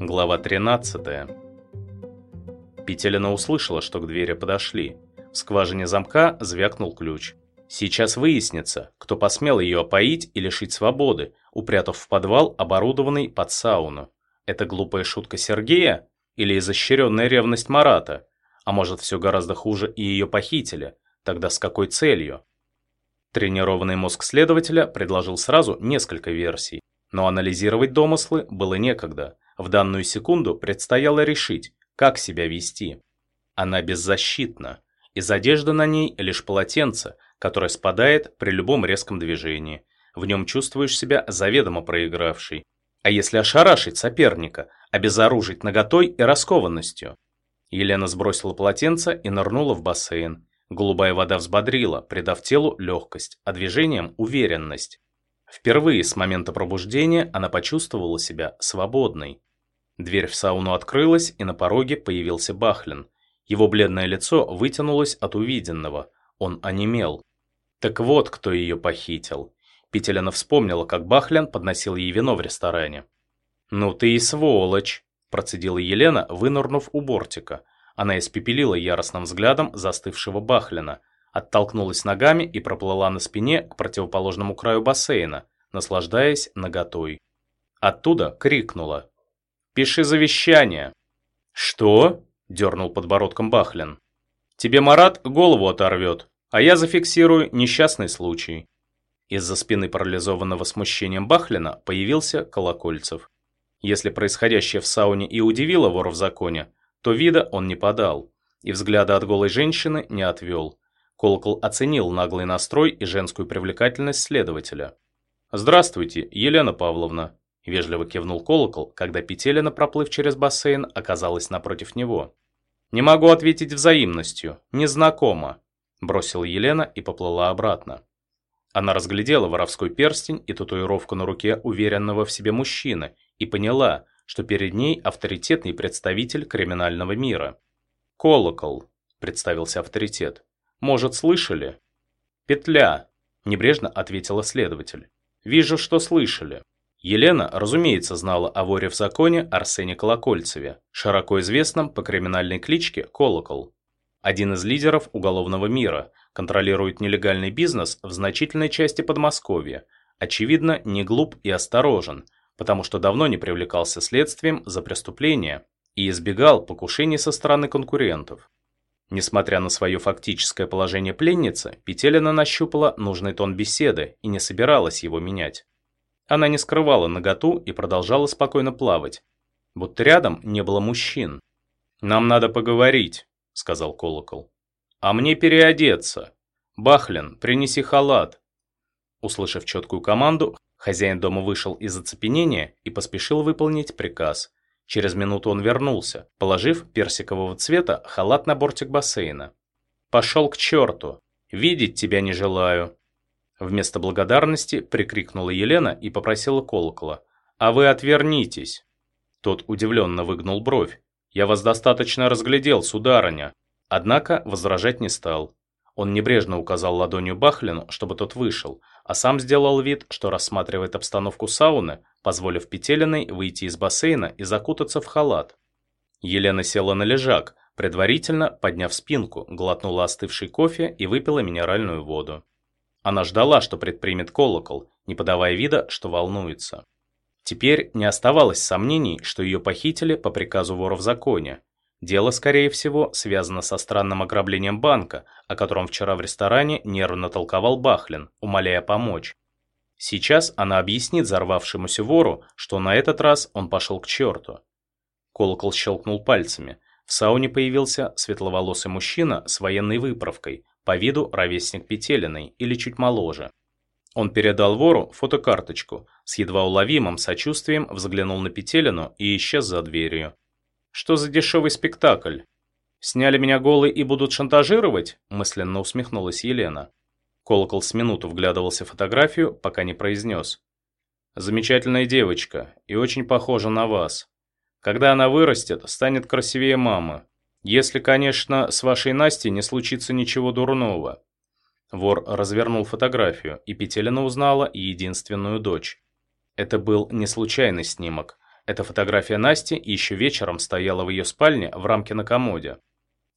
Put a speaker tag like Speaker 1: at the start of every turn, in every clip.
Speaker 1: Глава 13 Петелина услышала, что к двери подошли. В скважине замка звякнул ключ. Сейчас выяснится, кто посмел ее опоить и лишить свободы, упрятав в подвал, оборудованный под сауну. Это глупая шутка Сергея или изощренная ревность Марата? А может, все гораздо хуже и ее похитили? Тогда с какой целью? Тренированный мозг следователя предложил сразу несколько версий, но анализировать домыслы было некогда. В данную секунду предстояло решить, как себя вести. Она беззащитна. Из одежды на ней лишь полотенце, которое спадает при любом резком движении. В нем чувствуешь себя заведомо проигравшей. А если ошарашить соперника, обезоружить наготой и раскованностью? Елена сбросила полотенце и нырнула в бассейн. Голубая вода взбодрила, придав телу легкость, а движениям уверенность. Впервые с момента пробуждения она почувствовала себя свободной. Дверь в сауну открылась, и на пороге появился Бахлин. Его бледное лицо вытянулось от увиденного. Он онемел. Так вот, кто ее похитил. Петелина вспомнила, как Бахлин подносил ей вино в ресторане. «Ну ты и сволочь!» – процедила Елена, вынырнув у бортика. Она испепелила яростным взглядом застывшего Бахлина, оттолкнулась ногами и проплыла на спине к противоположному краю бассейна, наслаждаясь наготой. Оттуда крикнула Пиши завещание». «Что?» – дернул подбородком Бахлин. «Тебе Марат голову оторвет, а я зафиксирую несчастный случай». Из-за спины парализованного смущением Бахлина появился Колокольцев. Если происходящее в сауне и удивило вора в законе, то вида он не подал, и взгляда от голой женщины не отвел. Колокол оценил наглый настрой и женскую привлекательность следователя. «Здравствуйте, Елена Павловна», Вежливо кивнул колокол, когда Петелина, проплыв через бассейн, оказалась напротив него. «Не могу ответить взаимностью. Незнакомо», – бросила Елена и поплыла обратно. Она разглядела воровской перстень и татуировку на руке уверенного в себе мужчины и поняла, что перед ней авторитетный представитель криминального мира. «Колокол», – представился авторитет. «Может, слышали?» «Петля», – небрежно ответила следователь. «Вижу, что слышали». Елена, разумеется, знала о воре в законе Арсене Колокольцеве, широко известном по криминальной кличке Колокол. Один из лидеров уголовного мира, контролирует нелегальный бизнес в значительной части Подмосковья, очевидно, не глуп и осторожен, потому что давно не привлекался следствием за преступления и избегал покушений со стороны конкурентов. Несмотря на свое фактическое положение пленницы, Петелина нащупала нужный тон беседы и не собиралась его менять. Она не скрывала наготу и продолжала спокойно плавать. Будто рядом не было мужчин. «Нам надо поговорить», — сказал колокол. «А мне переодеться. Бахлин, принеси халат». Услышав четкую команду, хозяин дома вышел из оцепенения и поспешил выполнить приказ. Через минуту он вернулся, положив персикового цвета халат на бортик бассейна. «Пошел к черту! Видеть тебя не желаю!» Вместо благодарности прикрикнула Елена и попросила колокола. «А вы отвернитесь!» Тот удивленно выгнул бровь. «Я вас достаточно разглядел, сударыня!» Однако возражать не стал. Он небрежно указал ладонью Бахлину, чтобы тот вышел, а сам сделал вид, что рассматривает обстановку сауны, позволив Петелиной выйти из бассейна и закутаться в халат. Елена села на лежак, предварительно, подняв спинку, глотнула остывший кофе и выпила минеральную воду. Она ждала, что предпримет колокол, не подавая вида, что волнуется. Теперь не оставалось сомнений, что ее похитили по приказу вора в законе. Дело, скорее всего, связано со странным ограблением банка, о котором вчера в ресторане нервно толковал Бахлин, умоляя помочь. Сейчас она объяснит взорвавшемуся вору, что на этот раз он пошел к черту. Колокол щелкнул пальцами. В сауне появился светловолосый мужчина с военной выправкой, по виду ровесник Петелиной или чуть моложе. Он передал вору фотокарточку, с едва уловимым сочувствием взглянул на Петелину и исчез за дверью. «Что за дешевый спектакль? Сняли меня голой и будут шантажировать?» мысленно усмехнулась Елена. Колокол с минуту вглядывался в фотографию, пока не произнес. «Замечательная девочка и очень похожа на вас. Когда она вырастет, станет красивее мамы. Если, конечно, с вашей Настей не случится ничего дурного. Вор развернул фотографию, и Петелина узнала единственную дочь. Это был не случайный снимок. Эта фотография Насти еще вечером стояла в ее спальне в рамке на комоде.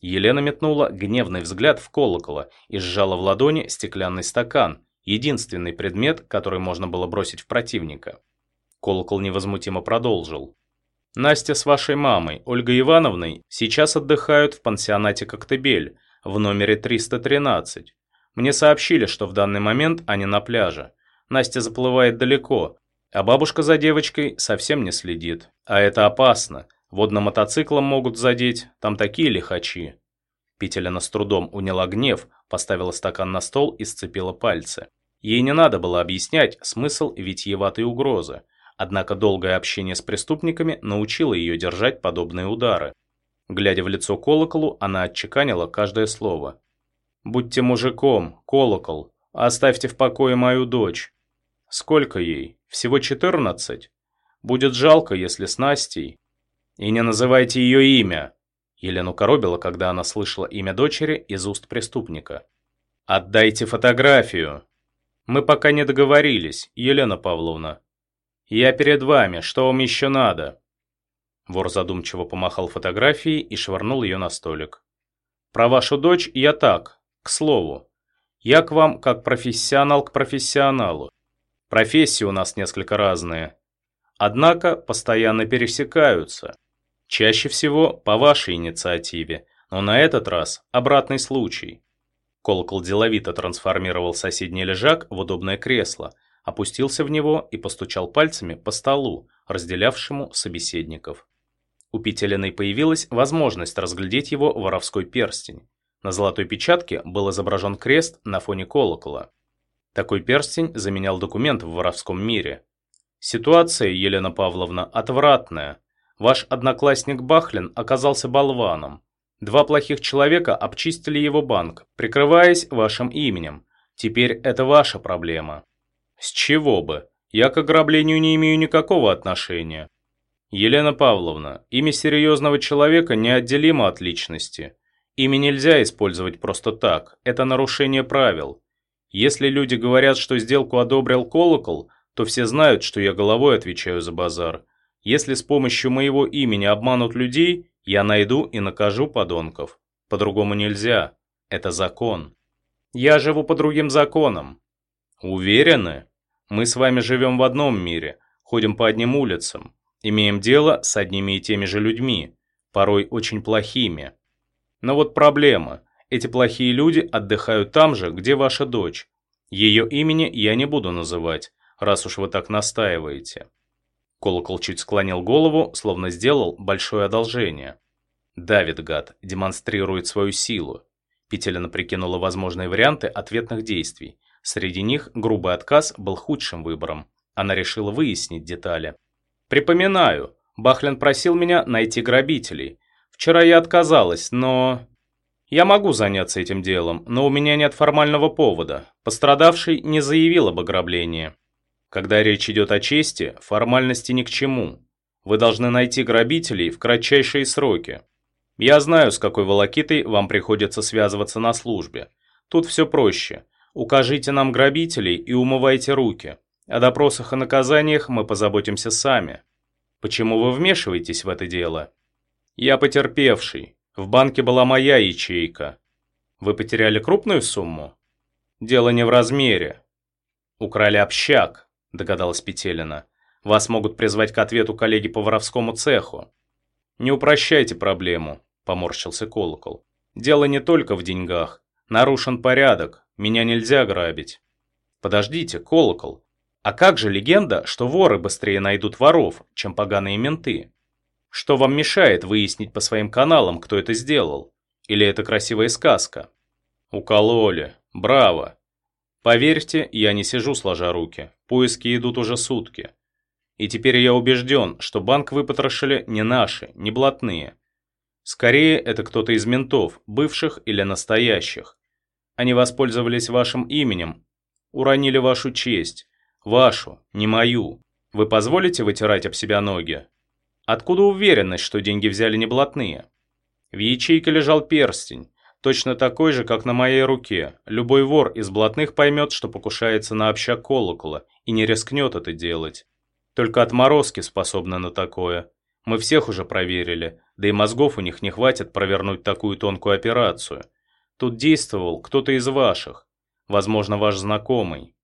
Speaker 1: Елена метнула гневный взгляд в колокола и сжала в ладони стеклянный стакан, единственный предмет, который можно было бросить в противника. Колокол невозмутимо продолжил. «Настя с вашей мамой, Ольгой Ивановной, сейчас отдыхают в пансионате «Коктебель» в номере 313. Мне сообщили, что в данный момент они на пляже. Настя заплывает далеко, а бабушка за девочкой совсем не следит. А это опасно. Водно-мотоциклом могут задеть, там такие лихачи. Петелина с трудом уняла гнев, поставила стакан на стол и сцепила пальцы. Ей не надо было объяснять смысл витиеватой угрозы. Однако долгое общение с преступниками научило ее держать подобные удары. Глядя в лицо колоколу, она отчеканила каждое слово. «Будьте мужиком, колокол, оставьте в покое мою дочь. Сколько ей? Всего четырнадцать? Будет жалко, если с Настей. И не называйте ее имя!» Елену коробила, когда она слышала имя дочери из уст преступника. «Отдайте фотографию!» «Мы пока не договорились, Елена Павловна. Я перед вами, что вам еще надо?» Вор задумчиво помахал фотографией и швырнул ее на столик. «Про вашу дочь я так, к слову. Я к вам как профессионал к профессионалу. Профессии у нас несколько разные. Однако постоянно пересекаются. Чаще всего по вашей инициативе, но на этот раз обратный случай. Колокол деловито трансформировал соседний лежак в удобное кресло, опустился в него и постучал пальцами по столу, разделявшему собеседников. У Петелиной появилась возможность разглядеть его воровской перстень. На золотой печатке был изображен крест на фоне колокола. Такой перстень заменял документ в воровском мире. Ситуация, Елена Павловна, отвратная. Ваш одноклассник Бахлин оказался болваном. Два плохих человека обчистили его банк, прикрываясь вашим именем. Теперь это ваша проблема. С чего бы? Я к ограблению не имею никакого отношения. Елена Павловна, имя серьезного человека неотделимо от личности. Имя нельзя использовать просто так, это нарушение правил. Если люди говорят, что сделку одобрил колокол, то все знают, что я головой отвечаю за базар. Если с помощью моего имени обманут людей, я найду и накажу подонков. По-другому нельзя. Это закон. Я живу по другим законам. Уверены? Мы с вами живем в одном мире, ходим по одним улицам, имеем дело с одними и теми же людьми, порой очень плохими. Но вот проблема. Эти плохие люди отдыхают там же, где ваша дочь. Ее имени я не буду называть, раз уж вы так настаиваете. Колокол чуть склонил голову, словно сделал большое одолжение. Давид, гад, демонстрирует свою силу. Петелина прикинула возможные варианты ответных действий. Среди них грубый отказ был худшим выбором. Она решила выяснить детали. «Припоминаю, Бахлин просил меня найти грабителей. Вчера я отказалась, но...» «Я могу заняться этим делом, но у меня нет формального повода. Пострадавший не заявил об ограблении. Когда речь идет о чести, формальности ни к чему. Вы должны найти грабителей в кратчайшие сроки. Я знаю, с какой волокитой вам приходится связываться на службе. Тут все проще. Укажите нам грабителей и умывайте руки. О допросах и наказаниях мы позаботимся сами. Почему вы вмешиваетесь в это дело? Я потерпевший. В банке была моя ячейка. Вы потеряли крупную сумму? Дело не в размере. Украли общак, догадалась Петелина. Вас могут призвать к ответу коллеги по воровскому цеху. Не упрощайте проблему, поморщился Колокол. Дело не только в деньгах. Нарушен порядок, меня нельзя грабить. Подождите, Колокол. А как же легенда, что воры быстрее найдут воров, чем поганые менты? Что вам мешает выяснить по своим каналам, кто это сделал? Или это красивая сказка? Укололи. Браво. Поверьте, я не сижу сложа руки. Поиски идут уже сутки. И теперь я убежден, что банк выпотрошили не наши, не блатные. Скорее, это кто-то из ментов, бывших или настоящих. Они воспользовались вашим именем, уронили вашу честь. Вашу, не мою. Вы позволите вытирать об себя ноги? Откуда уверенность, что деньги взяли не блатные? В ячейке лежал перстень. Точно такой же, как на моей руке. Любой вор из блатных поймет, что покушается на общак колокола, и не рискнет это делать. Только отморозки способны на такое. Мы всех уже проверили, да и мозгов у них не хватит провернуть такую тонкую операцию. Тут действовал кто-то из ваших, возможно, ваш знакомый.